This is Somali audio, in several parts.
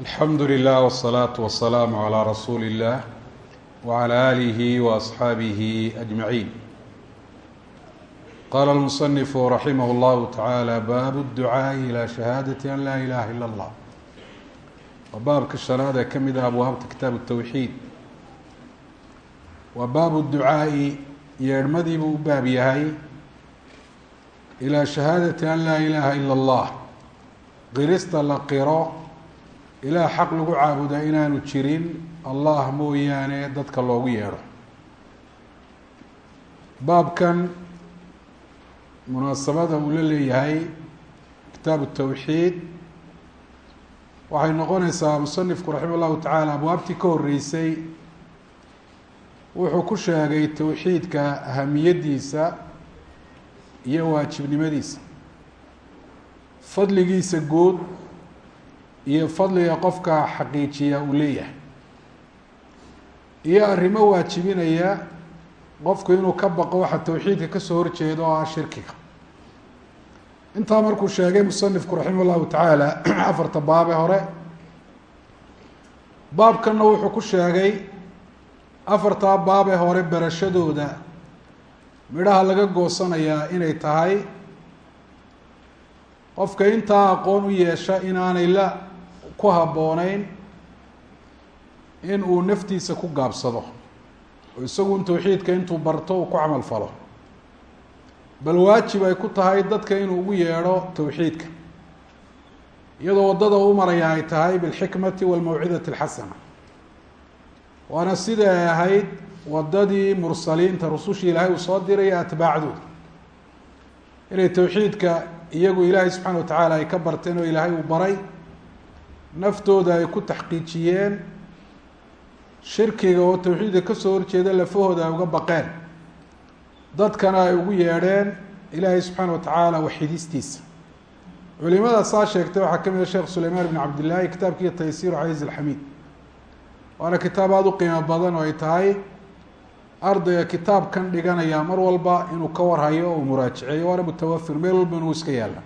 alxamdu lilah wsalaatu wasalaamu calaa rasuuli illah wacala aalihi waasxaabihi ajmaciin qaala almusanifu raximah llahu tacaala baabu dducaa'i ilaa shahaadati an laa ilaha ila allah waa baabka shanaad ee ka mid ah abwaabta kitaabu tawxiid waa baabu ducaa'i yeedhmadii buu u baab yahay ilaa shahaadati an laa ilaaha ila allah qirista la qiro ilaah xaq lagu caabuda inaanu jirin allah mooyaane dadka loogu yeedho baabkan munaasabada uu la leeyahay kitaabu towxiid waxay noqonaysaa musanifku raxima llahu tacaala abwaabtii ka horeysay wuxuu ku sheegay towxiidka ahamiyaddiisa iyo waajibnimadiisa. Fadligiisa guud iyo fadliga qofka xaqiijiya uu leeyahay. Iyo arrimo waajibinaya qofku inuu ka baqo waxa towxiidka ka soo horjeeda oo ah shirkiga. Intaa markuu sheegay musanifku raximah llahu tacaala afarta baabe hore baabkanna wuxuu ku sheegay afartaa baabe hore barashadooda midhaha laga goosanayaa inay tahay qofka intaa aqoon u yeesha inaanay la ku habbooneyn in uu naftiisa ku gaabsado. Oo isagun towxiidka intuu barto uu ku camal falo. Bal waajib ay ku tahay dadka inuu ugu yeedho towxiidka iyadoo waddada u maraya ay tahay bilxikmati walmawcidati alxasana waana sida ay ahayd waddadii mursaliinta rusushii ilaahay uu soo diray atbaacdooda inay towxiidka iyagu ilaahay subxaana wa tacaala ay ka barteen oo ilaahay uu baray naftooda ay ku taxqiijiyeen shirkiga oo towxiidka ka soo horjeeda lafahooda ay uga baqeen. Dadkana ay ugu yeedheen ilaahay subxaana wa tacaala waxidistiisa culimada saa sheegtay waxaa ka mid a sheekh sulaymaan ibn cabdillaahi kitaabkiiyo taysiiru casiiz alxamiid. Waana kitaab aada u qiimo badan oo ay tahay ardayga kitaabkan dhiganaya mar walba inuu ka warhayo oo muraajiceeyo waana mutawafir meel walba inuu iska yaalla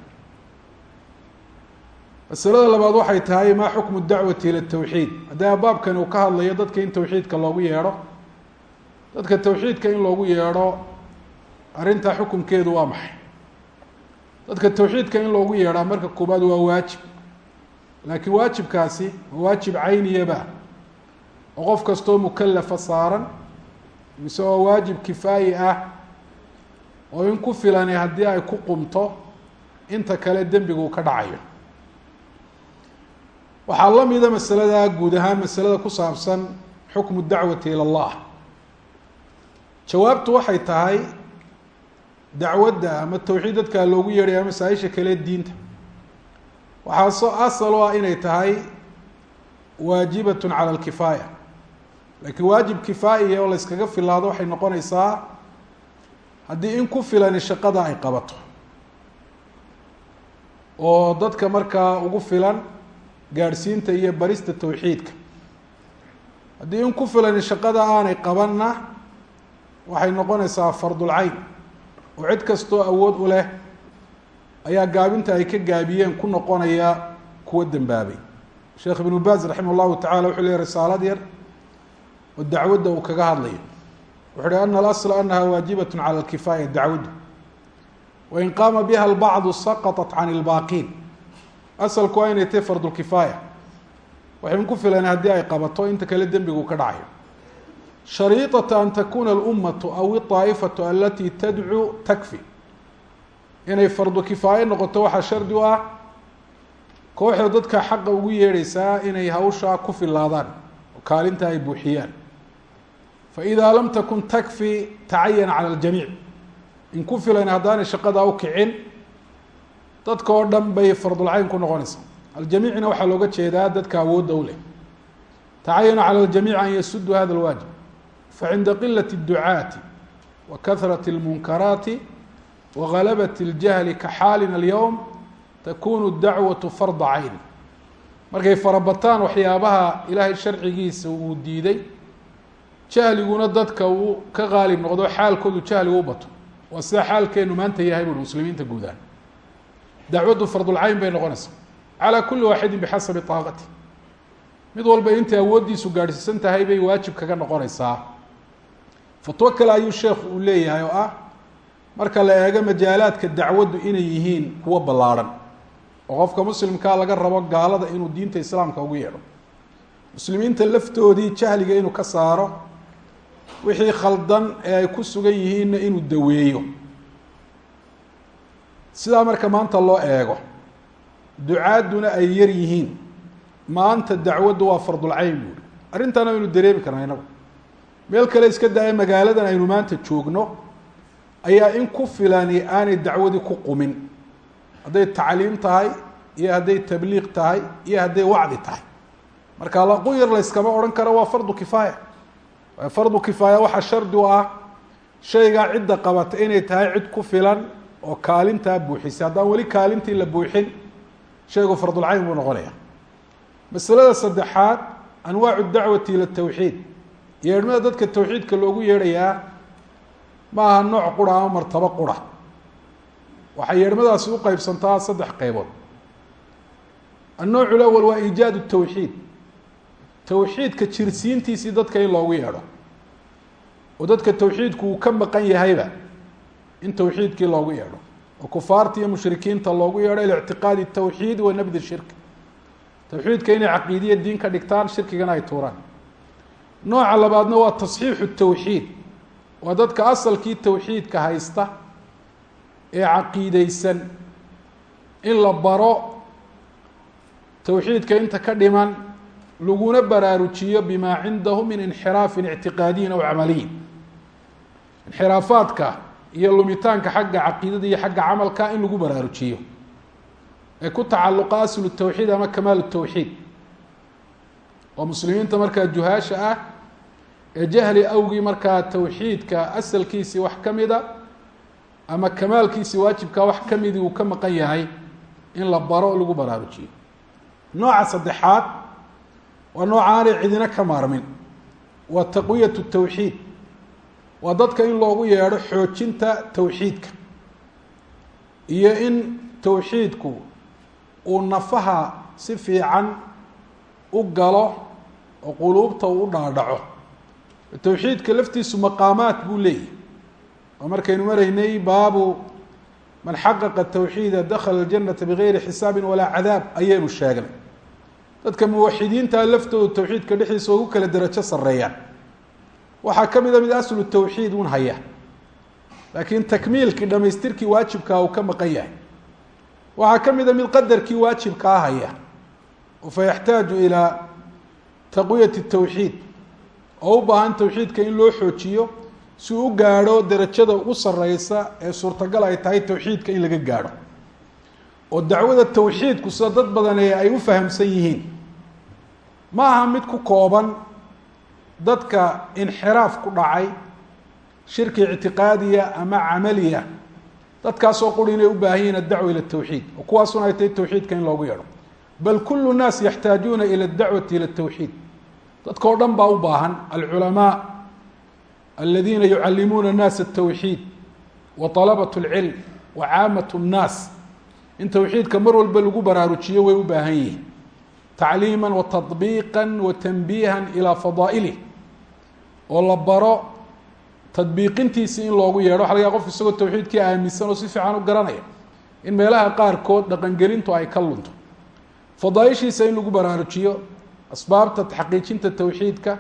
masalada labaad waxay tahay maa xukmu dacwati ila towxiid haddii baabkani uu ka hadlayo dadka in towxiidka loogu yeedho dadka towxiidka in loogu yeedho arrintaa xukunkeedu waa maxay? Dadka towxiidka in loogu yeedhaa marka koobaad waa waajib. Laakiin waajibkaasi waa waajib cayniyaba. Oo qof kastoo mukalafa saaran mise waa waajib kifaayi ah oo in ku filani haddii ay ku qumto inta kale dembigu ka dhacayo waxaa la mida masalada guud ahaan masalada ku saabsan xukmu dacwati ila allah. Jawaabtu waxay tahay dacwadda ama towxiid dadkaa loogu yeedhaya masaa-isha kale diinta. Waxaa soo asal o ah inay tahay waajibatun cala alkifaaya. Laakiin waajib kifaa'iya oo la yskaga filaado waxay noqonaysaa haddii in ku filani shaqada ay qabato. Oo dadka markaa ugu filan gaadhsiinta iyo barista towxiidka haddii in ku filani shaqada aanay qabanna waxay noqonaysaa fardulcayn oo cid kastoo awood u leh ayaa gaabinta ay ka gaabiyeen ku noqonaya kuwa dembaabay sheekh ibnu baaz raximah llahu tacala wuxuu leehy risaalad yar oo dacwadda uu kaga hadlayo. Wuxu uhi ana alasla anaha waajibat cala alkifaaya dacwaddu. Wain qaama biha albacdu saqaطat can اlbaaqiin asalku waa inay tahay fardulkifaaya waxayn ku fileen haddii ay qabato inta kale dembigu ka dhacayo shariidata an takuuna alummatu aw idaa'ifatu alatii tadcuu takfi. Inay fardu kifaaye noqoto waxaa shardi u ah kooxda dadka xaqa ugu yeedheysaa inay hawshaa ku filaadaan kaalinta ay buuxiyaan. Fa idaa lam takun takfi tacayan al aljamiic. In ku filan haddaanay shaqadaa u kicin dadka oo dhan bay fardulcayn ku noqonaysaa aljamiicna waxaa looga jeedaa dadka awoodda u leh tacayana calى اljamiic an yasudu hada اlwaajib facinda qilaة الducaati wa kahraة اlmunkaraati wagalabaة اljahli ka xaalina اlyowm takunu dacwaة farda cayn markay farabataan waxyaabaha ilaahay sharcigiisa uu diiday jahliguna dadka uu ka qaalib noqdo xaalkoodu jahligu u bato waa sida xaalkeenu maanta yahay buui muslimiinta guudahaan dacwaddu fardulcayn bay noqonaysaa calى kuli waaxidin bixasabi طaaqati mid walba intay awooddiisu gaadhsiisan tahay bay waajib kaga noqonaysaa fatwo kale ayuu sheekhu uu leeyahay oo ah marka la eego majaalaadka dacwaddu inay yihiin kuwo ballaadhan oo qofka muslimkaa laga rabo gaalada inuu diinta islaamka ugu yeedho muslimiinta laftoodii jahliga inuu ka saaro wixii khaldan ee ay ku sugan yihiinna inuu daweeyo sidaa marka maanta loo eego ducaadduna ay yar yihiin. Maanta dacwaddu waa fardulcayn buuri arrintaana aynu dareemi karnaa inagu. Meel kale iska daaya magaaladan aynu maanta joogno. Ayaa in ku filani aanay dacwadii ku qumin. Hadday tacliim tahay iyo hadday tabliiq tahay iyo hadday wacdi tahay. Marka laquyar layskama odhan karo waa fardu kifaaya. Fardu kifaaya waxaa shardi u ah shaygaa cidda qabata inay tahay cid ku filan oo kaalintaa buuxisay haddaan weli kaalintii la buuxin shaygu fardulcayn buu noqonaya masalada saddexaad anwaacu dacwati ila tawxiid. Yeedhmada dadka tawxiidka loogu yeedhayaa ma aha nooc qura ama martabo qura. Waxay yeedhmadaasi u qeybsantaa saddex qeybood annooc lawal waa iijaadu tawxiid. Tawxiidka jirsiintiisii dadka in loogu yeedho. Oo dadka tawxiidku uu ka maqan yahayba in tawxiidkii loogu yeedho. Oo kufaarta iyo mushrikiinta loogu yeedho ilictiqaadi tawxiid wa nabdi shirk. Tawxiidka inay caqiidiya diin ka dhigtaan shirkigana ay tuuraan. Nooca labaadna waa tasxiixu tawxiid. Waa dadka asalkii tawxiidka haysta ee caqiideysan in la baro tawxiidka inta ka dhiman laguna baraarujiyo bima cindahu min inxiraafin ictiqaadiyin aw camaliyin. Inxiraafaadka iyo lumitaanka xagga caqiidada iyo xagga camalka in lagu baraarujiyo ee ku tacalluqa aslu tawxiid ama kamaal tawxiid. Oo muslimiinta markaa juhaasha ah ee jahli awgii markaa tawxiidka asalkiisii wax ka mida ama kamaalkiisii waajibkaa wax ka midii uu ka maqan yahay in la baro lagu baraarujiyo. Nooca saddexaad waa nooca aanay cidina ka maarmin. Waa taqwiyatu tawxiid waa dadka in loogu yeedho xoojinta tawxiidka. Iyo in tawxiidku uu nafaha si fiican u galo oo quluubta uu u dhaadhaco. Tawxiidka laftiisu maqaamaat buu leeyahy oo markaynu maraynay baabu man xaqaqa tawxiida dakhala aljanata bigayri xisaabin walaa cadaab ayaynu sheegnay. Dadka muwaxidiinta laftoodu tawxiidka dhexdiisa ugu kala derajo sareeyaan waxaa ka mida mid aslu tawxiid un haya. Laakiin takmiilkii dhamaystirkii waajibkaa uu ka maqan yahay. Waxaa ka mida mid qadarkii waajibkaa haya. Fa yaxtaaju ilaa taqwiyati tawxiid. Oo u baahan tawxiidka in loo xoojiyo si u gaadho derajada ugu sareysa ee suurtagal ay tahay tawxiidka in laga gaadho. Oo dacwada tawxiidku sida dad badan ay u fahamsan yihiin. Ma aha mid ku kooban dadka inxiraaf ku dhacay shirki ictiqaadiya ama camaliya dadkaasoo quri inay u baahan yihiin addacwa ila tawxiid oo kuwaasuna ay tahay tawxiidka in loogu yeedho. Bal kulu nnaas yaxtaajuuna ila adacwati ila tawxiid. Dadka dhan baa u baahan alculamaa aladiina yucallimuuna annaasa atawxiid wa alabatu alcilm wa caamatu nnaas in tawxiidka mar walba lagu baraarujiyo way u baahan yihiin. Tacliima wa tadbiiqa wa tanbiiha ilaa fadaa'ilih oo la baro tadbiiqintiisii in loogu yeedho laga qofka isagoo tawxiidkii aaminsan oo si fiican u garanaya in meelaha qaarkood dhaqangelintu ay ka lunto. Fadaaishiisa in lagu baraarujiyo asbaabta taxqiijinta tawxiidka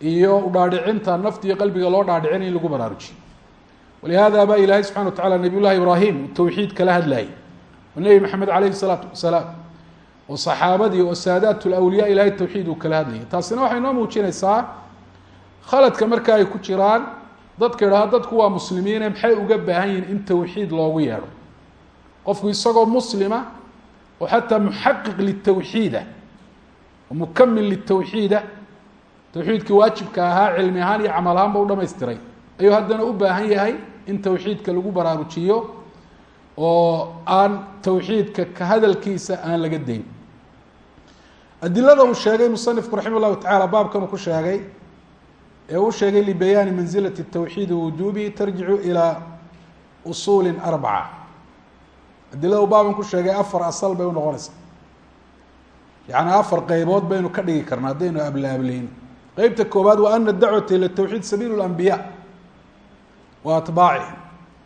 iyo udhaadhicinta nafta iyo qalbiga loo dhaadhicina in lagu baraarujiyo. Walihada baa ilaahay subxana wa tacala nabiy llahi ibraahim uu tawxiid kala hadlayay oo nebi maxamed caleyhi salaatu wasalaam oo saxaabadii oo saadaat lawliyaa ilahay tawxiid uu kala hadlayay taasina waxay noo muujinaysaa khaladka marka ay ku jiraan dadka idhaha dadku waa muslimiine maxay uga baahan yihiin in tawxiid loogu yeedho? Qofku isagoo muslima oo xataa muxaqiq litawxiida mukamil litawxiida tawxiidkii waajibka ahaa cilmi ahaan iyo camal ahaanba u dhamaystiray. Ayuu haddana u baahan yahay in tawxiidka lagu baraarujiyo oo aan tawxiidka ka hadalkiisa aan laga dayn adilada uu sheegay musanifku raxima llahu tacala baabkan uu ku sheegay ee uu sheegay libayaani mansilati tawxiidi wujuubihi tarjicu ilaa usuuli arbaca. Adilada uu baaban ku sheegay afar asal bay unoqonaysaa yani afar qeybood baynu ka dhigi karna haddaynu ablaableyn qeybta koobaad waa ana dacwata ila tawxiid sabiil اlambiya wa atbaacihim.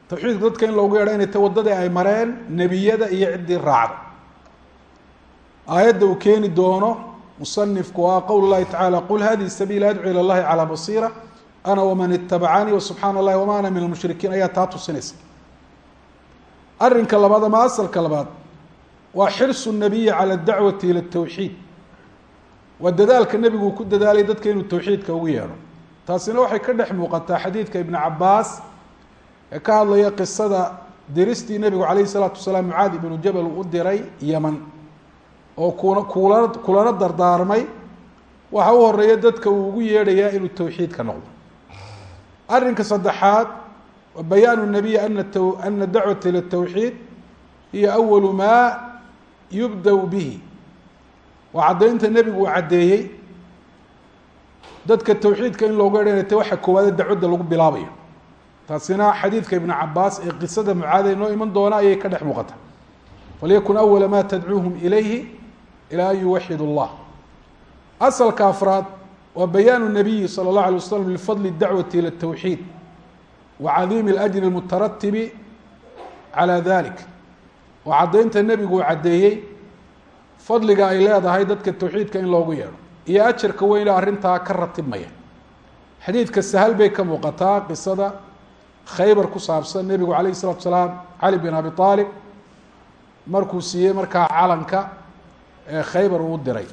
Tawxiidka dadka in loogu yeedho inay ta ay mareen nebiyada iyo ciddii raacda aayadda uu keeni doono musanifku waa qowl lahi tacala qul hadihi sabiila adcu ila llahi calaa basiira ana waman itabacanii wasubxaana allahi wama ana min almushrikiin ayaa taa tusinaysa. Arrinka labaad ama asalka labaad waa xirsu nabiyi cala adacwati ila tawxiid waa dadaalka nebigu uu ku dadaalay dadka inuu tawxiidka ugu yeedho. Taasina waxay ka dhex muuqataa xadiidka ibnu cabaas ee ka hadlaya qisada diristii nebigu calayhi salaatu wasalaam mucaad ibnu jabal uu u diray yeman oo kuna kula kulana dardaarmay waxa u horreeya dadka uu ugu yeedhayaa inuu tawxiidka noqdo. Arrinka saddexaad bayaanu nabiyi ana t ana dacwata ila tawxiid hiya awalu maa yubda bihi. Waa caddaynta nebigu uu caddeeyey dadka tawxiidka in loogu yeedhanaya te waxa koowaade dacwadda lagu bilaabayo. Taasina xadiidka ibnu cabaas ee qisada mucaada inoo iman doona ayay ka dhex muuqata. Falyakun awala ma tadcuuhum ilayhi ilى an yuwaxid اllah asalka afraad waa bayaanu nabiyi salى اllahu alay waslam lifadli dacwati ilى الtawxiid wa cadiimi اlأjri اlmutaratibi calى dalik oo caddaynta nebigu uu caddeeyey fadliga ay leedahay dadka tawxiidka in loogu yeedho iyo ajarka weyn arrintaa ka ratibmaya xadiidka sahal bay ka muuqataa qisada khaybar ku saabsan nebigu alayh الsalatu salaam cali bin abi aalib markuu siiyey markaa calanka ee khaybar uu diray.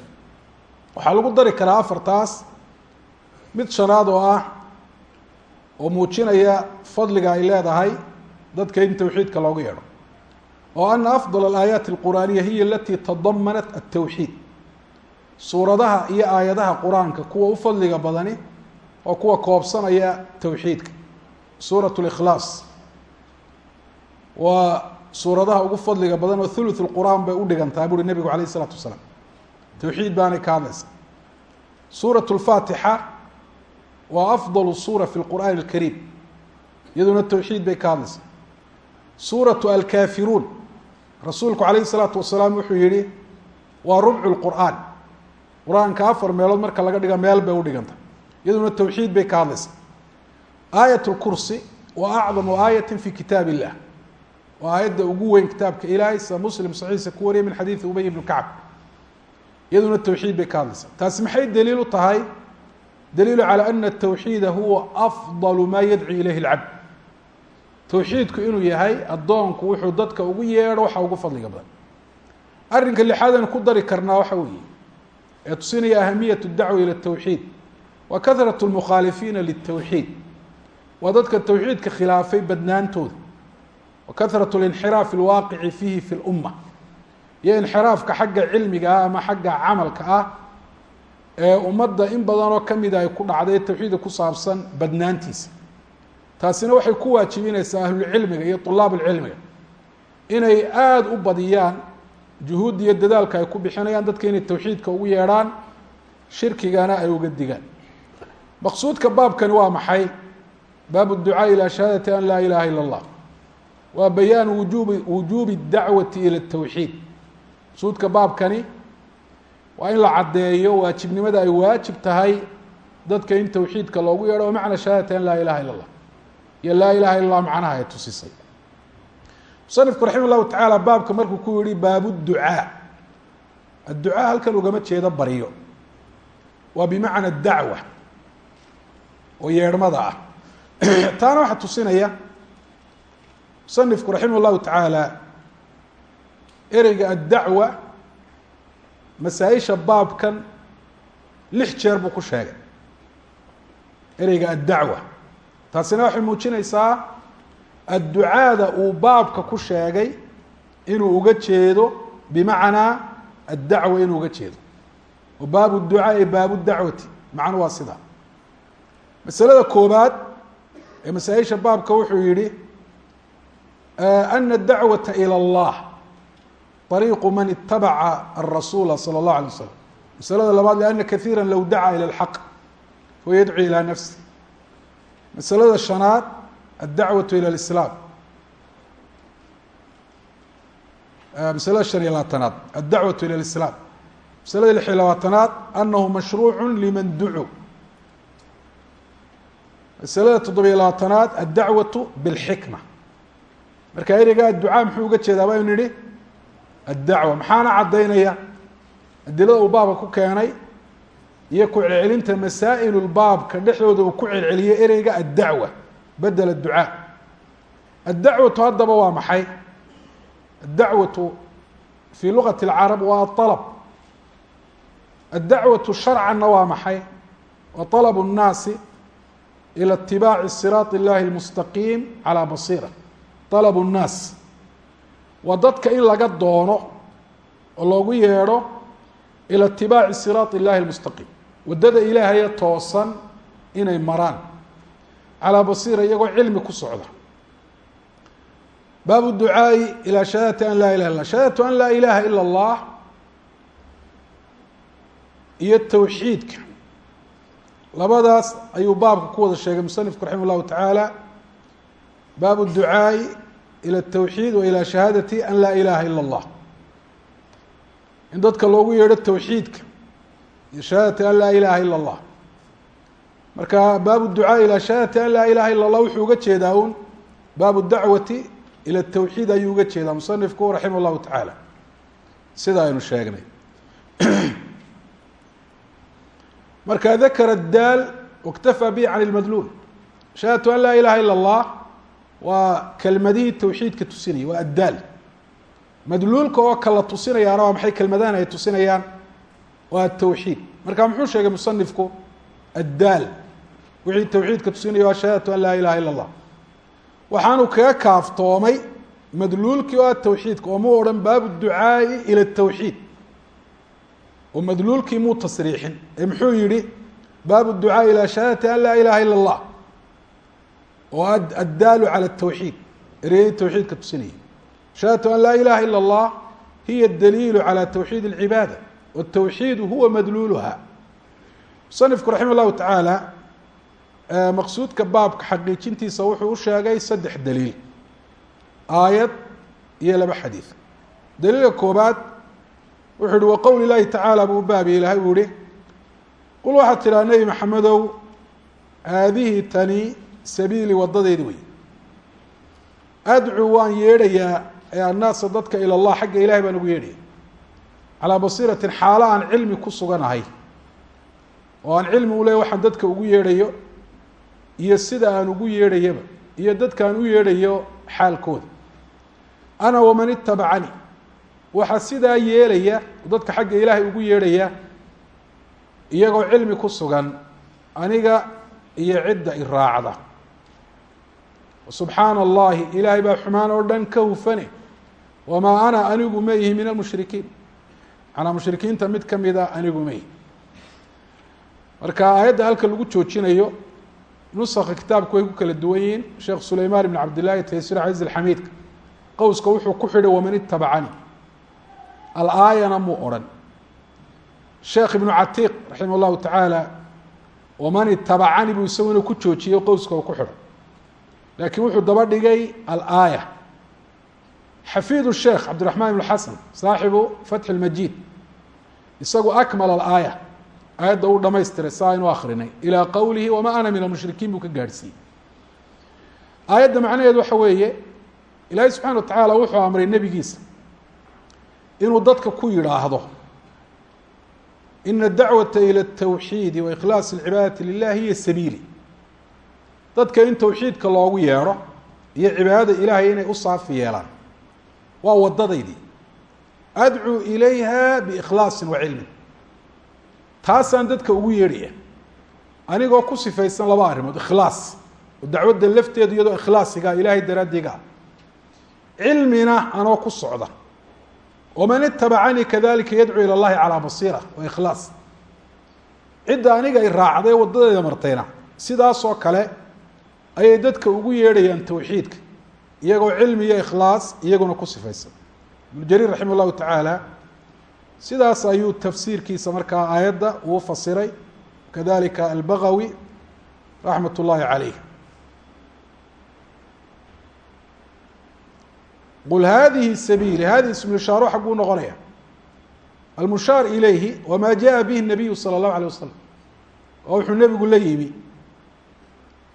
Waxaa lagu dari karaa afartaas. Mid shanaad oo ah oo muujinaya fadliga ay leedahay dadka in tawxiidka loogu yeedho. Oo ana afdal alaayaati alqur'aaniya hiya alatii tadamanat altawxiid suuradaha iyo aayadaha qur'aanka kuwa u fadliga badani oo kuwa koobsanaya tawxiidka. Suurat likhlaas waa suuradaha ugu fadliga badan oo thuluth lqur'aan bay udhigantaa buuri nebigu alayh isalaatu wasalaam. Tawxiid baanay ka hadlaysa suurat lfaatixa waa afdalu suura fi lqur'aani alkariim. Iyaduna tawxiid bay ka hadlaysa suuratu alkaafiruun. Rasuulku calayhi salaatu wasalaam wuxuu yihi waa rubcu lqur'aan qur'aanka afar meelood marka laga dhiga meel bay udhiganta iyaduna tawxiid bay ka hadlaysa aayat lkursi waa acdamu aayati fi kitaab illah waa aayadda ugu weyn kitaabka ilaahay sida muslim saxiixa ku wariyay min xadiidi ubay ibn kacb iyaduna tawxiid bay ka hadlaysa taasi maxay daliil u tahay daliilu calى ana الtawxiida huwa afضal ma yadci ilayhi اlcabd tawxiidku inuu yahay addoonku wuxuu dadka ugu yeedho waxa ugu fadliga badan arrinka lixaad aynu ku dari karnaa waxa weeye ee tusinaya ahamiyat اdacwa ilى الtawxiid wa kahraة اlmukhaalifiina lلtawxiid waa dadka tawxiidka khilaafay badnaantooda wa kahraة اlinxiraaf اlwaaqici fiihi fi اlumma iyo inxiraafka xagga cilmiga ah ama xagga camalka ah ee ummadda in badanoo kamida ay ku dhacday tawxiidka ku saabsan badnaantiisa taasina waxay ku waajibinaysaa ahlulcilmiga iyo طulaab اlcilmiga inay aada u badiyaan juhuud iyo dadaalka ay ku bixinayaan dadka inay tawxiidka ugu yeedhaan shirkigana ay uga digaan maqsuudka baabkani waa maxay baab الducaa ilى shahaadati an laa ilaha ilا اllah waa bayaanu wujubi wujuubi اdacwati ilى الtawxiid maqsuudka baabkani waa in la caddeeyo waajibnimada ay waajib tahay dadka in tawxiidka loogu yeedho o macna shahaadati an laa ilaha illa اllah iyo laa ilaha illa اllah macnaha ay tusisay musanifku raximah llahu tacaala baabka markuu ku yihi baab ducaa adducaa halkan ugama jeedo baryo waa bimacna dacwa oo yeedhmada ah taana waxaa tusinaya musanifku raximah llahu tacaala ereyga addacwa masaa-isha baabkan lix jeer buu ku sheegay. Ereyga addacwa. Taasina waxay muujinaysaa adducaada uu baabka ku sheegay inuu uga jeedo bimacnaa addacwa inuu uga jeedo. Oo baabu ducaa ee baabu dacwati. Macnu waa sidaa. Masalada koobaad ee masaa-isha baabka wuxuu yihi ana dacwata ilى اllah طريق mن اتبع الرسuل صلى الله عليه وسلم مسألada labaad لأن كثيirا low dacا ilى الحق فهو يdcو ilى نفسه مسألada شhanaad الدعوة ilى الإسلام مسألada شhan iyo labaatanaad الدعوة ilى الإسلام masalada lix iyo labaatanaad anahu mashruucu liman ducuu masalada toddobiyo labaatanaad addacwatu bilxikma marka ereyga adducaa muxuu uga jeedaa baynu nidhi addacwa maxaana caddaynaya adilada uu baabka ku keenay iyo ku celcelinta masaa'il baabka dhexdooda uu ku celceliyo ereyga addacwa bedel adducaa addacwatu haddaba waa maxay addacwatu fii lugati اlcarab waa aلطalb addacwatu sharcanna waa maxay wa طalb الnaasi ilى itibaaci siraaط اllahi اlmustaqiim calى basiira dalabu nnaas. Waa dadka in laga doono oo loogu yeedho ila itibaaci siraat illahi almustaqiim waddada ilaahaya toosan inay maraan. Calaa basiira iyagoo cilmi ku socda. Baabu ducaai ilaa shahadati an laa ilaha illa shahadatu an laa ilaha ila allah iyo tawxiidka. Labadaas ayuu baabka ku wada sheegay musanifku raximah llahu tacaala. Baabu ducaai ilى الtowxiid wa ilى shahaadati an laa ilaha ila اllah in dadka loogu yeedho towxiidka iyo shahaadati an laa ilaha ila اllah marka baabu ducaaءi ilى shahaadati an laa ilaha ila اllah wuxuu uga jeedaa un baabu dacwati ilى الtowxiid ayuu uga jeedaa musanifku raximah اllahu tacaala sida aynu sheegnay marka dakara daal waاktafaa bi can اlmadluul shahaadatu an laa ilaha ila اllah waa kelmadihii tawxiidka tusinaya waa addaal. Madluulka oo kala tusinayaana waa maxay kelmadahan ay tusinayaan? Waa atawxiid marka muxuu sheegay musanifku addaal. Wixii tawxiidka tusinaya waa shahadatu an laa ilaha ila allah. Waxaanu kaga kaaftoomay madluulkii oo ah tawxiidka oo mu odhan baabu ducaa'i ila atawxiid oo madluulkii muu tasriixin. Ee muxuu yihi baabu ducaa ila shahadati an laa ilaha ila allah oo addaalu calى الtowxiid ereyadii towxiidka tusinayay shahaadatu an laa ilaha ila اllah hiya daliilu calى towxiid اlcibaada wالtowxiidu huwa madluuluha musanifku raximah اllahu tacaala maqsuudka baabka xaqiijintiisa wuxuu u sheegay saddex daliil aayad iyo laba xadiid daliilka koobaad wuxuu yihi waqowli llahi tacaala buu baabiye ilahay buu yihi qul waxaad tidhaha nebi maxamedow haadihi tani sabiili wadadeydi wey adcuu waan yeedhayaa ee annaasa dadka ila allah xagga ilahay baan ugu yeedhaya. Calaa basiiratin xaalo aan cilmi ku suganahay. Oo aan cilmi u leey waxaan dadka ugu yeedhayo iyo sida aan ugu yeedhayaba iyo dadkaan u yeedhayo xaalkooda. Ana waman itabacanii waxaa sidaa yeelaya dadka xagga ilaahay ugu yeedhaya iyagoo cilmi ku sugan aniga iyo cidda i raacda subxaana allahi ilaahay baa xumaan oo dhan ka hufane. Wamaa ana anigu ma ihi min almushrikiin manaa mushrikiinta mid kamida anigu ma ihi. Marka aayadda halka lagu joojinayo nusaka kitaabku way ku kala duwan yihiin. Sheekh sulaymaan ibn cabdillahi taysir caziz alxamiidka qowska wuxuu ku xidhay waman itabacani alaayana muu odhan. Sheekh ibnu catiiq raximah llahu tacaala waman itabacani buu isaguna ku joojiyey ku xidho laakiin wuxuu daba dhigay alaaya. Xafiidu sheekh cabdiraxmaan ibnu xasan saaxibu fatxi lmajiid isagu akmal alaaya. Aayadda uu dhamaystiray saa aynu akrinay ilaa qowlihi wamaa ana min almushrikiin buu ka gaadhsiiyey aayadda macnaheedu waxa weeye ilaahay subxana wa tacaala wuxuu amray nebigiisa inuu dadka ku yidhaahdo ina dacwata ila اtawxiidi waikhlaas اlcibaadati lilah hiya sabiili dadka in tawxiidka loogu yeedho iyo cibaadada ilaahay inay u saafi yeelaan waa waddadaydii. Adcuu ilayha biikhlaasin wa cilmin. Taasaan dadka ugu yeedhaya anigoo ku sifaysan laba arrimood ikhlaas. Oo dacwadda lafteedu iyadoo ikhlaasigaa ilaahay daraaddiiga ah cilmina anoo ku socda. Waman itabacanii kadalika yadcuu ila llahi calaa basiira waa ikhlaas. Cidda aniga ay raacday wadadeeda martayna. Sidaasoo kale ayay dadka ugu yeedhayaan towxiidka iyagoo cilmi iyo ikhlaas iyaguna ku sifaysan ibnu jariir raximah llahu tacaala sidaas ayuu tafsiirkiisa markaa aayadda uu fasiray kadalika albagawi raxmat ullahi calayh qul hadihi sabiili hadihi ismu ishaaro xagguu noqonaya almushaar ilayhi wama jaءa bihi الnabiyu salى الlahu alيه wasalam oo wuxuu nebigu la yimi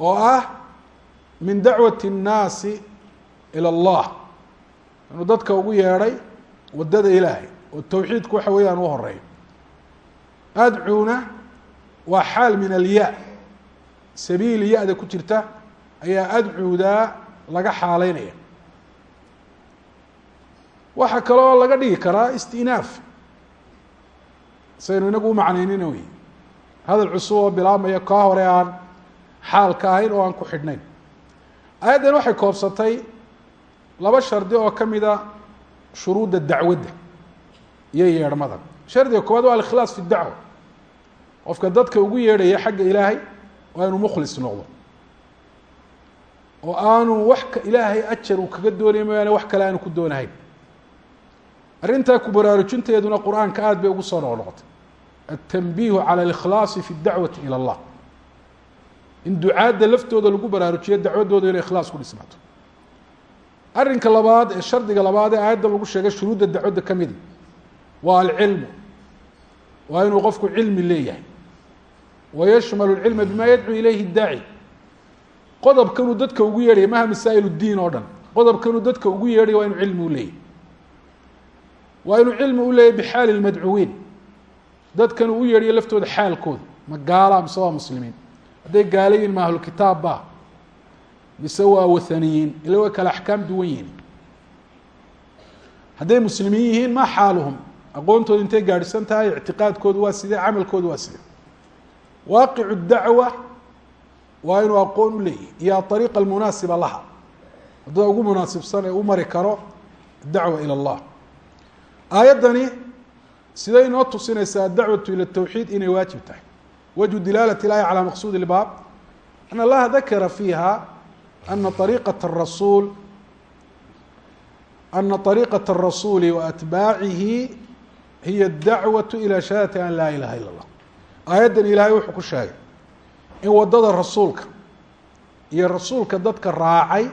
oo ah min dacwati الnaasi ilى اllah inuu dadka ugu yeedhay wadada ilaahay oo towxiidku waxa weeyaan u horeeyo adcuuna waa xaal min alya sabiil ya-da ku jirta ayaa adcuudaa laga xaaleynaya waxaa kaloo laga dhigi karaa istinaaf saynu inagu umacnaynina wey hadal cusub oo bilaabmaya kaa hore aan xaalka ahayn oo aan ku xidhnayn aayaddan waxay koobsatay laba shardi oo ka mida shuruudda dacwadda iyo yeedhmada. Shardiga koowaad waa alikhlaas fi dacwa. Qofka dadka ugu yeedhaya xagga ilaahay waa inuu mukhlis noqdo. Oo aanu wax ilaahay ajar uu kaga doonaya mooyaane wax kale aanu ku doonahayn. Arrintaa ku baraarujinteeduna qur'aanka aada bay ugu soo noqnoqotay. Altanbiihu cala alikhlaasi fi dacwati ila allah in ducaadda laftooda lagu baraarujiyo dacwadooda inay ikhlaas ku dhisnaato arrinka labaad ee shardiga labaad ee aayadda lagu sheegay shuruudda dacwadda ka midi waa alcilmu. Waa inuu qofku cilmi leeyahay. Wa yashmalu lcilma bima yadcuu ilayhi daaci qodobkanuu dadka ugu yeedhaya maha masaa'il اdiin oo dhan. Qodobkanuu dadka ugu yeedhaya waa inuu cilmi u leeyahy waa inuu cilmi u leeyahy bixaali lmadcuwiin dadkan u yeedhayo laftooda xaalkooda ma mise waa muslimiin hadday gaala yihiin ma ahlukitaab ba. Mise waa wathaniyiin ila way kale axkaam duwan yihiin. Hadday muslimiin yihiin ma xaaluhum? Aqoontooda intay gaadhsan tahay ictiqaadkoodu waa sidee camalkoodu waa sidee? Waaqicu dacwa waa inuu aqoon u leeyahy iyo aariiqa almunaasiba laha. Waddada ugu munaasibsan ee u mari karo adacwa ila allah. Aayaddani siday inoo tusinaysaa adacwatu ila tawxiid inay waajib tahay wajhu dilaalat ilahi calaa maqsuudi ilbaab an allaha dakara fiiha ana ariiqat rasuul ana ariiqaة الrasuuli waatbaacihi hiya اdacwaة ilى shahaadati an laa ilaha ila اllah aayaddan ilaahay wuxuu ku sheegay in waddada rasuulka iyo rasuulka dadka raacay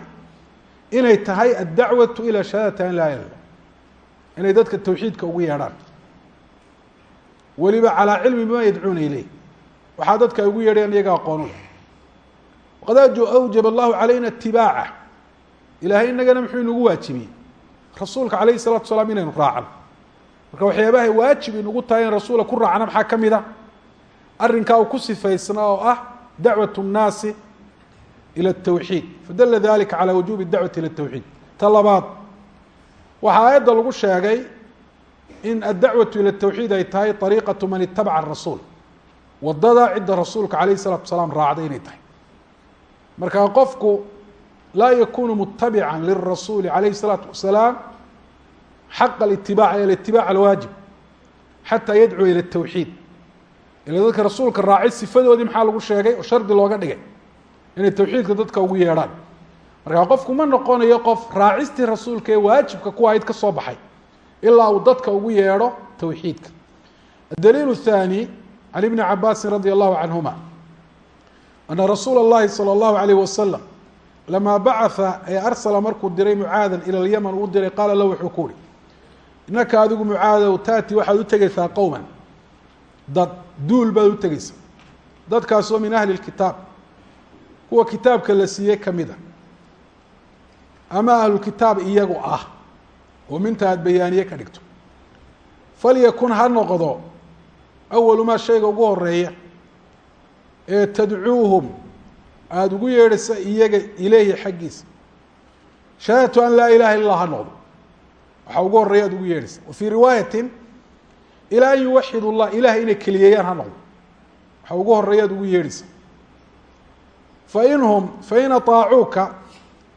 inay tahay addacwaةu ilى shahaadati an laa ilaha illah inay dadka tawxiidka ugu yeedhaan weliba calىa cilmi bima yadcuuna ileyh waxaa dadka ay ugu yeedhayaan iyaga aqoonu leh waqad awjaba allahu calayna itibaaca ilahay inagana muxuu inagu waajibiyey rasuulka calayhi الsalatu salaam inaynu raacno marka waxyaabahay waajib inugu tahay in rasuula ku raacna maxaa ka mid a arrinkaa uu ku sifaysnaa oo ah dacwaة الnaasi ilى الtawxiid fadala dalika calى wujubi dacwati ilى الtawxiid ta labaad waxaa aayadda lagu sheegay in addacwaةu ilى الtawxiid ay tahay طariiqaةu man itabaca الrasuul wadada cidda rasuulka calayh الsalatu salaam raacday inay tahay marka qofku laa yakunu mutabica lلrasuuli عalayh الsalaatu wasalaam xaqa اlitibac ee اlitibac alwaajib xataa yadcuu ilى الtawxiid ila dadka rasuulka raacay sifadoodii maxaa lagu sheegay oo shardi looga dhigay inay tawxiidka dadka ugu yeedhaan marka qofku ma noqonayo qof raacistii rasuulka ee waajibka ku ahayd ka soo baxay ilaa uu dadka ugu yeedho tawxiidka adaliil الthanي can ibni cabaasin radi allahu canhuma ana rasuula اllahi salى اllahu alayh wasalam lamaa bacatha ee arsala markuu diray mucaada ilى اlyaman uu diray qaala lahu wuxuu ku uhi inaka adigu mucaadow taati waxaad u tegeysaa qowma dad duul baad u tegeysaa dadkaasoo min ahli اkitaab kuwa kitaabka la siiyey kamida ama ahlukitaab iyagu ah oo minta aad bayaaniye ka dhigto falyakun ha noqdo awalu maa shayga ugu horreeya ee tadcuuhum aada ugu yeedhaysa iyaga ileyhi xaggiisa shahaadatu an laa ilaha illa ha noqdo waxaa ugu horreeya aad ugu yeedhaysa wa fii riwaayatin ilaa an yuwaxid llah ilahay inay keliyeeyaan ha noqdo waxaa ugu horreeya aad ugu yeedhaysa fainhum fain aطaacuuka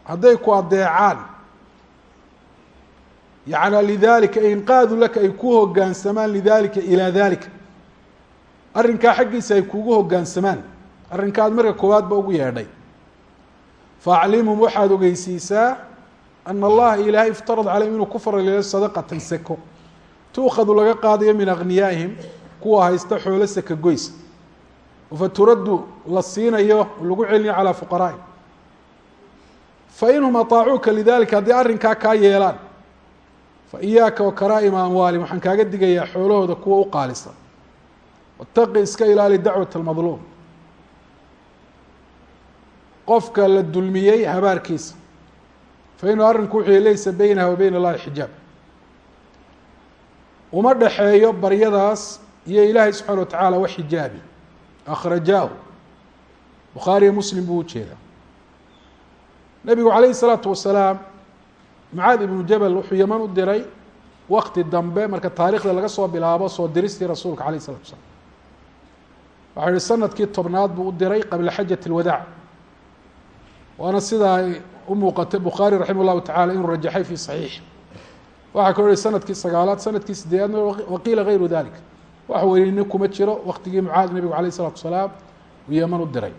hadday ku adeecaan yana lidalika inqaadu laka ay ku hogaansamaan lidalika ilaa dalika arrinkaa xaggiisa ay kugu hogaansamaan. Arrinkaad marka koowaad ba ugu yeedhay. Faaclimhum waxaad ogeysiisaa ana allaha ilaahay iftarad calayhim inuu ku faraliyo sadaqatan seko tuukhadu laga qaadayo min akhniyaa'ihim kuwa haysta xoolo seka goysa faturaddu la siinayo lagu celinayo calaa fuqaraa'ihim fainhum aطaacuuka lidalika haddii arrinkaa kaa yeelaan fa iyaaka wa karaa'ima amwaalim waxaan kaaga digayaa xoolahooda kuwa u qaalisa wataqi iska ilaali dacwat almadluum. Qofka la dulmiyey habaarkiisa. Fa inuu arrinku wuxuu laysa beynaha wa beyn allahi xijaab. Uma dhexeeyo baryadaas iyo ilaahay subxaana wa tacaala wax xijaabi. Akhrajaahu. Bukhaariyo muslim buu u jeedaa nabigu calayhi salaatu wasalaam mucaad ibnu jabal wuxuu yaman u diray wakti dambe marka taarikhda laga soo bilaabo soo diristii rasuulka alayh isalatu wasalaam waxau yihi sanadkii tobnaad buu u diray qabla xajat اlwadaac waana sidaa ay u muuqatay bukhaari raximah اllahu tacala inuu rajaxay fi صaxiix waxaa kaloo yihi sanadkii sagaalaad sanadkii sideedaad waqiila gayru dalik wax weynini kuma jiro waktigii mucaad nebigu alayh الsalatu wasalaam uu yeman u diray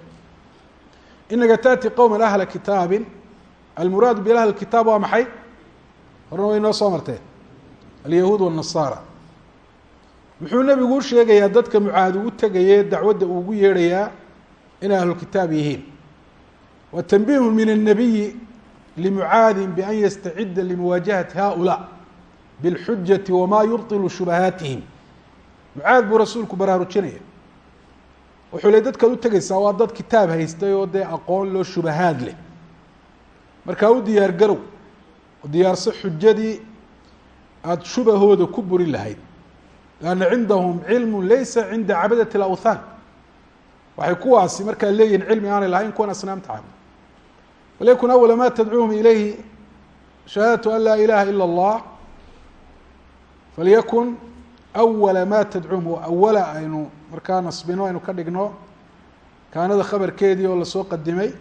inaka taأti qowma ahla kitaabi almuraadu biahl kitaab waa maxay horena way noo soo marteen alyahuud wالnasaara muxuu nebigu u sheegayaa dadka mucaad uu tegaye dacwadda uugu yeedhayaa inay ahlukitaab yihiin wa tanbiihu min الnabiyi limucaadi bian yastacida limuwaajahati haؤulaa bاlxujati wama yubطilu shubahaatihim mucaad buu rasuulku baraarujinaya wuxuu le dadkaad u tegaysaa waa dad kitaab haystay oo dee aqoon loo shubahaad leh markaa u diyaar garow oo diyaarso xujadii aada shubahooda ku burin lahayd lanna cindahum cilmu laysa cinda cabadat اlawthaan waxay kuwaasi markaa leeyihin cilmi aanay lahayn kuwan asnaamta caabud walyakun awala ma tadcuuhum ilayhi shahaadatu an laa ilaha ilا اllah falyakun awala ma tadcuuhum o awala aynu markaa nasbino aynu ka dhigno kaanada khabarkeedii oo lasoo qadimay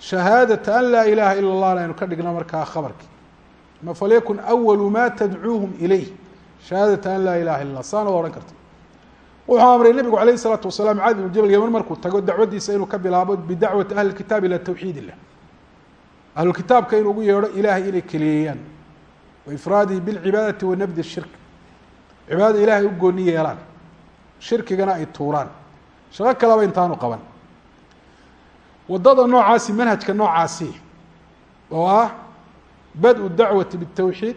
shahaadata an laa ilaha ila اllah aynu ka dhigno markaa khabarkii ma falyakun awalu ma tadcuuhum ilayh. Shahaadata an laa ilaha illa saana waa odhan karta. Wuxuu amray nebigu alayh الsalaatu wasalaam caadi bnu jabal yeman markuu tago dacwaddiisa inuu ka bilaabo bidacwati ahli kitaab ila tawxiid illah. Ahlukitaabka inuu ugu yeedho ilahay inay keliyeeyaan waifraadihi bilcibaadati wa nabdi shirk. Cibaadada ilahay u gooni yeelaan. Shirkigana ay tuuraan. Shaqo kaleba intaanu qaban. Waddada noocaasi manhajka noocaasi oo ah bad-u dacwati bitawxiid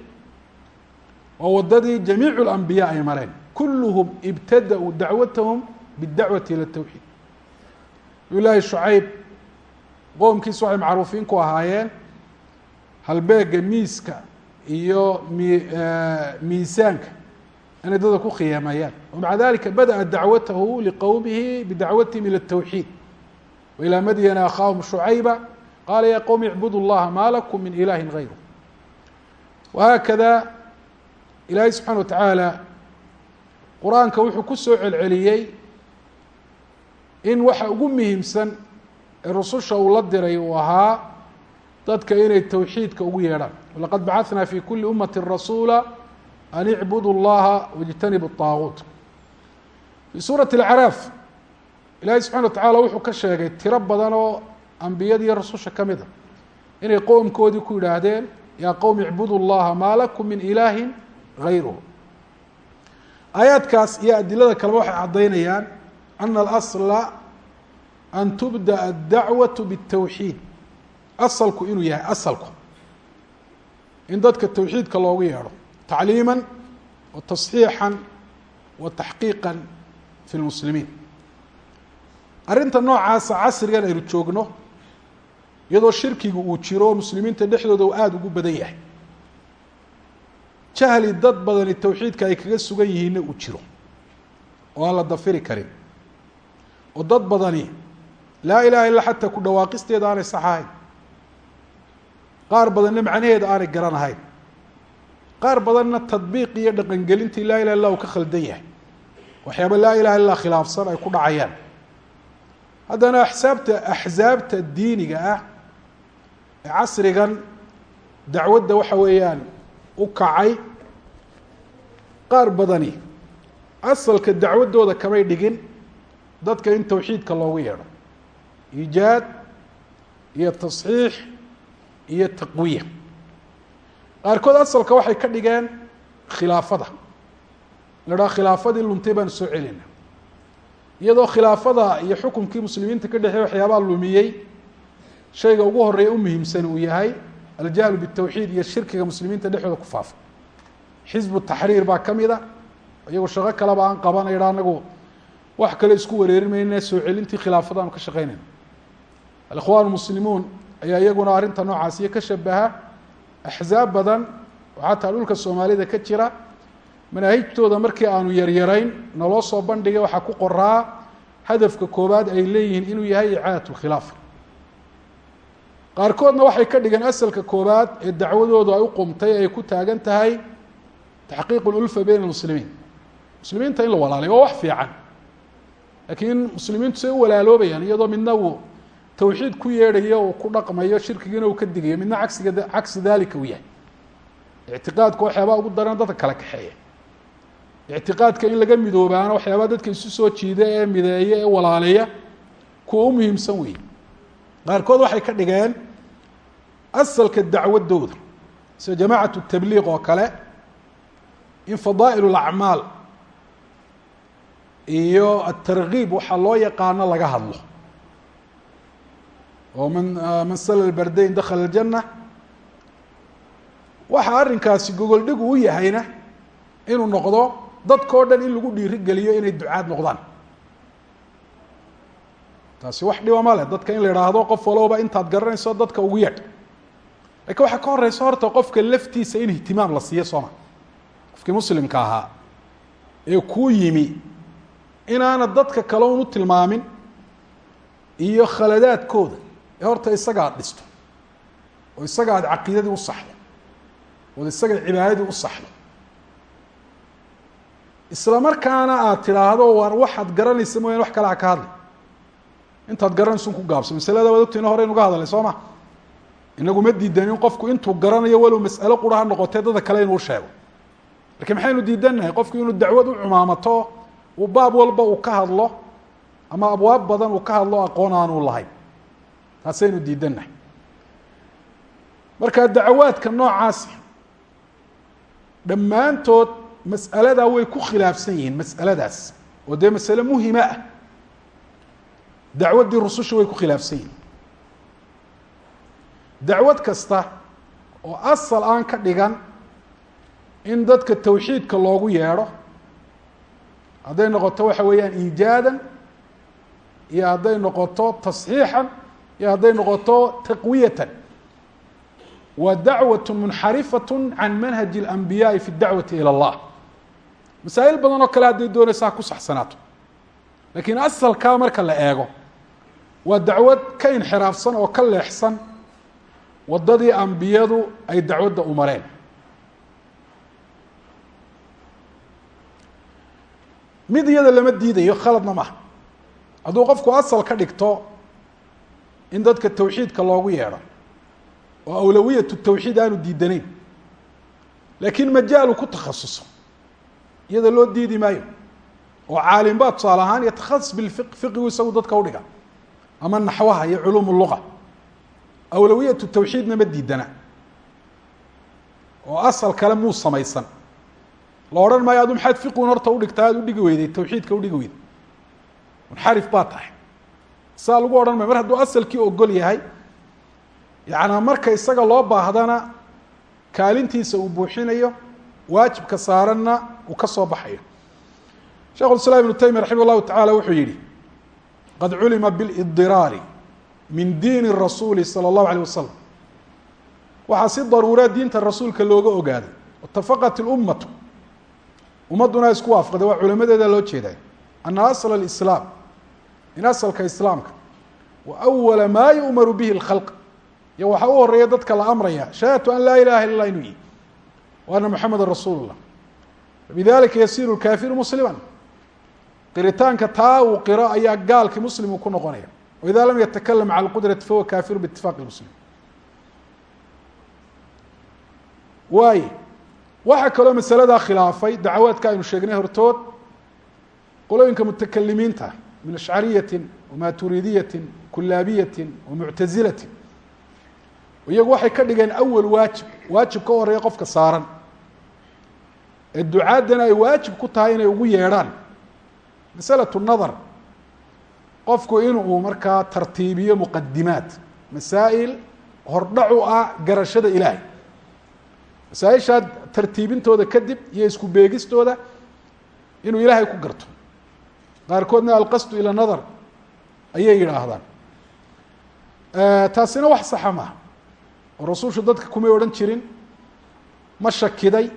oo waddadii jamiicu اlambiya ay mareen kulluhum ibtada-uu dacwatahum bidacwati ila tawxiid ilaahi shucayb qoomkiisu waxay macruufiin ku ahaayeen halbeega miiska iyo mi miisaanka inay dada ku khiyaamayaan wmaca dalika badaأa dacwatahu liqowmihi bidacwatihim ilى الtawxiid wailى madyana akhaahum shucayba qaala ya qowmi icbudu اllaha ma lakum min ilahi غayru wahaakada ilaahay subxana wa tacaala qur-aanka wuxuu ku soo celceliyey in waxa ugu muhiimsan ee rususha uu la diray uu ahaa dadka inay towxiidka ugu yeedhaan walaqad bacaثna fi kuli umati rasuula an icbudu اllaha wاjtanibu الطaaguut fi suurati اlacraaf ilaahay subxana wa tacala wuxuu ka sheegay tiro badan oo ambiyadiiyo rasusha ka mid a inay qowmkoodii ku yidhaahdeen yaa qowm icbudu اllaha maa lakum min ilaahi gayruhu aayaadkaas iyo adilada kaleba waxay caddaynayaan ana alasla an tubdaأa adacwaة bالtawxiid asalku inuu yahay asalku in dadka towxiidka loogu yeedho tacliima wa tasxiixan wa taxqiiqa fi lmuslimiin arrinta noocaasa casrigan aynu joogno iyadoo shirkigu uu jiro muslimiinta dhexdooda uu aada ugu badan yahay. Jahli dad badani towxiidka ay kaga sugan yihiinna uu jiro. Oo aan la dafiri karin. Oo dad badani laa ilaha illa xataa ku dhawaaqisteeda aanay sax ahayn qaar badanna macnaheeda aanay garanahayn qaar badanna tadbiiq iyo dhaqangelintii laa ilaha illah uu ka khaldan yahay. Waxyaaba laa ilaha illah khilaafsan ay ku dhacayaan. Haddana axsaabta axsaabta diiniga ah casrigan dacwadda waxa weeyaan u kacay qaar badani asalka dacwaddooda kamay dhigin dadka in towxiidka loogu yeedho. Iijaad iyo tasxiix iyo taqwiya qaarkood asalka waxay ka dhigeen khilaafada. La dhaha khilaafadii luntay baanu soo celina iyadoo khilaafada iyo xukunkii muslimiinta ka dhexeey waxyaabaa lumiyey shayga ugu horreeya u muhiimsan uu yahay aljahlu bitawxiid iyo shirkiga muslimiinta dhexdooda ku faafa xisbu taxriir baa ka mid a iyagu shaqo kaleba aan qabanayha anagu wax kale isku wareerin mayne soo celintii khilaafadaanu ka shaqeynayna alikhwaan muslimuun ayaa iyaguna arrinta noocaasiyo ka shabaha axzaab badan oo xataa dhulka soomaalida ka jira. Manaahijtooda markii aanu yaryarayn naloo soo bandhigay waxaa ku qoraa hadafka koowaad ay leeyihiin inuu yahay icaadat lkhilaafa qaarkoodna waxay ka dhigeen asalka koowaad ee dacwadoodu ay u qumtay ay ku taagan tahay taxqiiqu lulfa beyn almuslimiin. Muslimiinta in la walaalayo waa wax fiican. Laakiin muslimiintu say u walaaloobayaan iyadoo midna uu tawxiid ku yeedhayo uu ku dhaqmayo shirkigiina uu ka digayo midna cagsiga cagsi dalika uu yahay. Ictiqaadka waxyaabaa ugu daran dadka kala kaxeeya. Ictiqaadka in laga midoobaana waxyaabaa dadka isu soo jiida ee mideeya ee walaaleeya kuwa u muhiimsan weeye qaarkood waxay ka dhigeen asalka dacwadooda sida jamacat tabliiq oo kale in fadaa'il اlacmaal iyo atargiib waxaa loo yaqaano laga hadlo. Oo man man sala bardayn dakhala اljana waxa arrinkaasi gogol dhig uu yahayna inuu noqdo dadkao dhan in lagu dhiiri geliyo inay ducaad noqdaan. Taasi wax dhiba ma leh dadka in la idhaahdo qof walowba intaad garanayso dadka ugu yeedh lakiin waxaa ka horeysa horta qofka laftiisa in ihtimaam la siiyo sooma. Qofkii muslimka ahaa ee kuu yimi inaana dadka kale un u tilmaamin iyo khaladaadkooda ee horta isaga aad dhisto oo isaga aad caqiidadii u saxdo ood isaga cibaadadii u saxdo isla markaana aad tidhaahdo war waxaad garanaysa mooyane wax kale ha ka hadli. Intaad garanaysun ku gaabso. Masalada waad ogtayna hore inuga hadalay soo ma inagu ma diidanin qofku intuu garanayo walow mas'alo qura ha noqotee dada kale inuu sheego. Lakiin maxaynu diidannahay qofku inuu dacwad u cumaamato uu baab walba uu ka hadlo ama abwaab badan uu ka hadlo aqoon aanu lahayn. Taasaynu diidannahay marka dacawaadka noocaasi dhammaantood mas'aladaa way ku khilaafsan yihiin mas'aladaas. Oo dee masale muhima ah. Dacwaddii rususha way ku khilaafsan yihiin dacwad kasta oo asal aan ka dhigan in dadka tawxiidka loogu yeedho hadday noqoto waxa weeyaan iijaadan iyo hadday noqoto tasxiixan iyo hadday noqoto taqwiyatan waa dacwaة munxarifaة can manhaji اlanbiyaai fi اdacwati ilى اllah masaa'il badan oo kale hadday doonaysa ha ku saxsanaato lakiin asalkaa marka la eego waa dacwad ka inxiraafsan oo ka leexsan waddadii ambiyadu ay dacwadda u mareen. Mid iyada lama diidayo khaladna maha hadduu qofku asal ka dhigto in dadka tawxiidka loogu yeedho oo awlawiyatu tawxiid aanu diidanayn laakiin majaalu ku takhasuso iyada loo diidi maayo oo caalim baa tusaale ahaan yatakhasis bilfiq fiqigu isagu dadka udhiga ama naxwaha iyo culuum luga awlawiyatu tawxiidna ma diidana oo asal kale muu samaysan la odhan maayo adun maxaad fiqun horta udhigtaa aad udhigi weyday tawxiidka udhigi weyday munxarif baa tahay saa lagu odhan mayo mar hadduu asalkii ogol yahay yacnaa marka isaga loo baahdana kaalintiisa uu buuxinayo waajibka saaranna uu ka soo baxayo sheekh ibnu taymiya raximah tacaala wuxuu yihi qad culima bilidiraari min diin الrasuuli salى الlahu عalيه wasalam waxaa si daruura diinta rasuulka looga ogaaday اtafaqat اlummatu ummadduna isku waafaqday waa culamadeeda loo jeeday ana asl الإslaam in asalka islaamka wa أwala ma yu'maru bihi اlkhalq iyo waxaa u horeeya dadka la amraya shahadatu an laa ilaha illa lah inuu yihi wa ana muxameda rasuul الlah bidalika yasiru lkaafiru muslima qiritaanka taa uu qiro ayaa gaalkii muslim uu ku noqonaya waida lam yatakalam cala lqudrati fahuwa kaafiru biitifaqi muslim waaye waxaa kaloo masaladaa khilaafay dacawaadka aynu sheegnay hortood qolooyinka mutakalimiinta min ashcariyati wamaaturiidiyati kulaabiyati wamuctazilati iyagu waxay ka dhigeen awal waajib waajib ka horreeya qofka saaran ee ducaaddana ay waajib ku tahay inay ugu yeedhaan masalatu nadar qofku inuu markaa tartiibiyo muqadimaat masaa'il hordhac u ah garashada ilaahay. Masaaishaa tartiibintooda kadib iyo isku beegistooda inuu ilaahay ku garto. Qaarkoodna alqasdu ila nadar ayay yidhaahdaan. Taasina wax saxa maaha. Oo rasuulshu dadka kumay odhan jirin ma shakiday.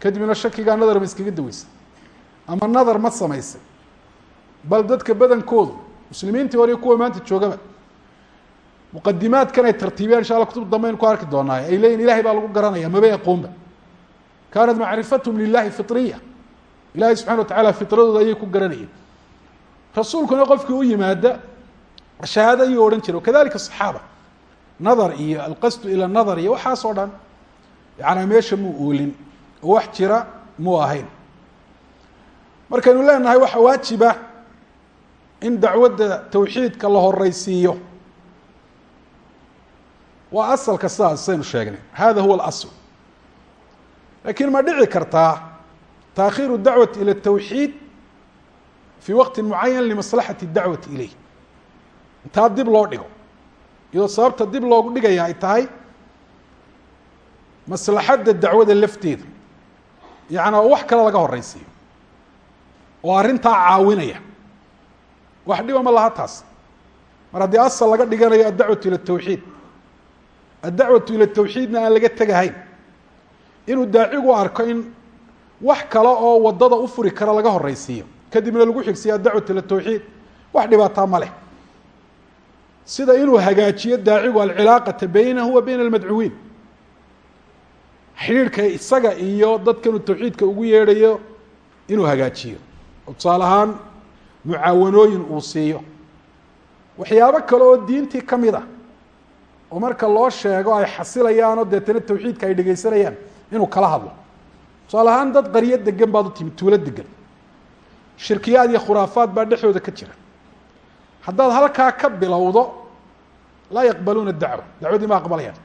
Kadibna shakigaa nadar ma iskaga daweysay ama nadar ma samaysay bal dadka badankoodu muslimiintii hore kuwa maanta joogaba muqadimaadkan ay tartiibiyaan insha alla kutub dambe aynu ku arki doonaaye ay leeyihiin ilahay baa lagu garanaya mabay aqoonba kaanat macrifathm lilahi fiطriya ilahay subxana watacala fitradooda ayay ku garanayeen. Rasuulkuna qofkii u yimaada shahaado ayuu odhan jiray wakadalika صaxaaba nadar iyo alqasdu ila nadar iyo waxaas oo dhan yaana meesha muu oolin oo wax jira muu ahayn. Markaynu leenahay waxaa waajiba in dacwadda tawxiidka la horeysiiyo waa asalka sidaas saynu sheegnay hada huwa اlasl lakin ma dhici kartaa taakhiru dacwati ilى الtawxiid fi waqti mucayan limaslaxati اdacwati ilayh intaa dib loo dhigo iyadoo sababta dib loogu dhigaya ay tahay maslaxadda dacwada lafteeda yaعni oo wax kale laga horeysiiyo oo arrintaa caawinaya wax dhiba ma laha taas. Mar haddii asal laga dhiganayo addacwatu ila tawxiid. Addacwatu ila tawxiidna aan laga tegahayn. Inuu daacigu arko in wax kale oo waddada u furi kara laga horeysiiyo kadibna lagu xigsiyo addacwatu ila tawxiid. Wax dhibaataa ma leh. Sida inuu hagaajiyo daacigu alcilaaqata baynahu wa beyna almadcuwiin. Xidhiirhka isaga iyo dadkanuu tawxiidka ugu yeedhayo inuu hagaajiyo. Oo tusaale ahaan mucaawanooyin uu siiyo. Waxyaabo kale oo diintii ka mid ah oo marka loo sheego ay xasilayaanoo deetana tawxiidka ay dhegeysanayaan inuu kala hadlo. Tusaale ahaan dad qaryo degan baad u timi tuulo degan shirkiyaad iyo khuraafaad baa dhexdooda ka jira. Haddaad halkaa ka bilowdo laa yaqbaluuna dacwa dacwadii ma aqbalayaan.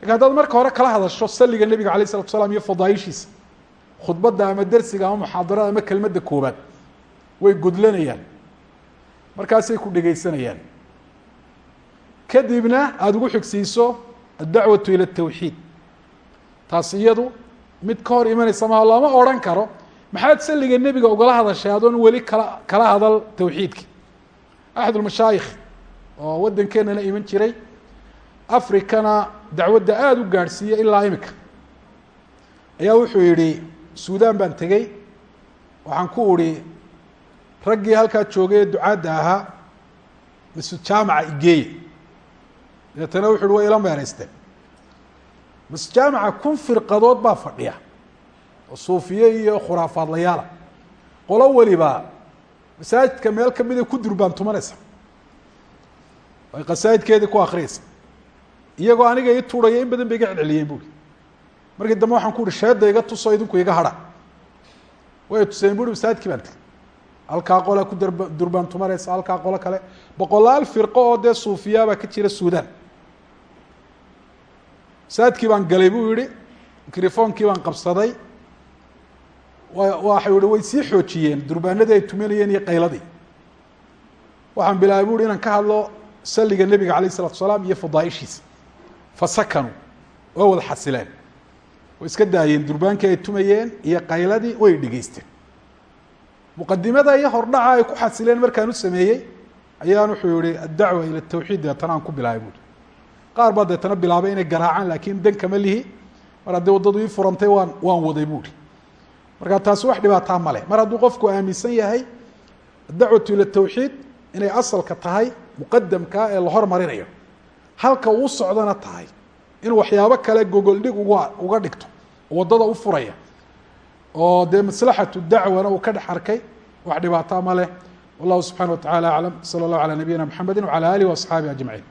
Lakin haddaad marka hore kala hadasho saliga nebiga alayh isalatu salaam iyo fadaaishiisa khudbadda ama dersiga ama muxaadarada ama kelmadda koobaad way gudlanayaan markaasay ku dhegeysanayaan kadibna aada ugu xigsiiso addacwatu ila الtawxiid taas iyadu mid ka hor imanaysa maha lama odhan karo maxaad saliga nebiga ugala hadashay adoon weli kala kala hadal tawxiidki. Axad ulmashaayikh oo waddankeenana iman jiray africana dacwadda aada u gaadhsiiya ilaa imika. Ayaa wuxuu yihi suudaan baan tegey waxaan ku urhi raggii halkaa joogay ee ducaadda ahaa masjid jaamaca igeeye deetana wuxu uhi way ila meeraysteen masjid jaamaca kun firqadood baa fadhiya oo suufiye iyo khuraafaadlayaala. Qolo weliba masaajidka meel kamida ku durbaan tumanaysa ay qasaa'idkeedii ku akriyaysa iyagoo aniga ii tuuraya in badan ba iga celceliyeen buuri markii dambe waxaan ku uhi sheeda iga tuso idinku iga hadha way tuseen buri masaajidkii baan tegey halkaa qola ku darb durbaan tumanaysa halkaa qolo kale. Boqolaal firqo oo dee suufiyaabaa ka jira suudaan. Masaajidkii baan galay buu yihi mikrofoonkii baan qabsaday. Waxay yihi way sii xoojiyeen durbaanadii ay tumanayeen iyo qayladii. Waxaan bilaabay buuhi inaan ka hadlo saliga nebiga alayh isalatu salaam iyo fadaaishiisa. Fasakanuu waa wada xasileen way iska daayeen durbaankii ay tumayeen iyo qayladii way dhegeysteen muqadimada iyo hordhaca ay ku xasileen markaan u sameeyey ayaan wuxuu yihi addacwa ila tawxiid deetana aan ku bilaabay buui qaar baa deetana bilaabay inay garaacaan laakiin dan kama lihi. Mar haddii waddadu ii furantay waan waan waday buuri marka taasi wax dhibaataa male mar hadduu qofku aaminsan yahay addacwatu ila tawxiid inay asalka tahay muqadamka ee la hormarinayo. Halka uu socdana tahay inuu waxyaabo kale gogoldhig uga uga dhigto waddada u furaya oo dee maslaxatu dacwana uu ka dhex arkay wax dhibaataa ma leh. Wallahu subxana wa tacala aclam sala allahu calaa nabiyina mxamedi wacala alih waasxaabihi ajmaciin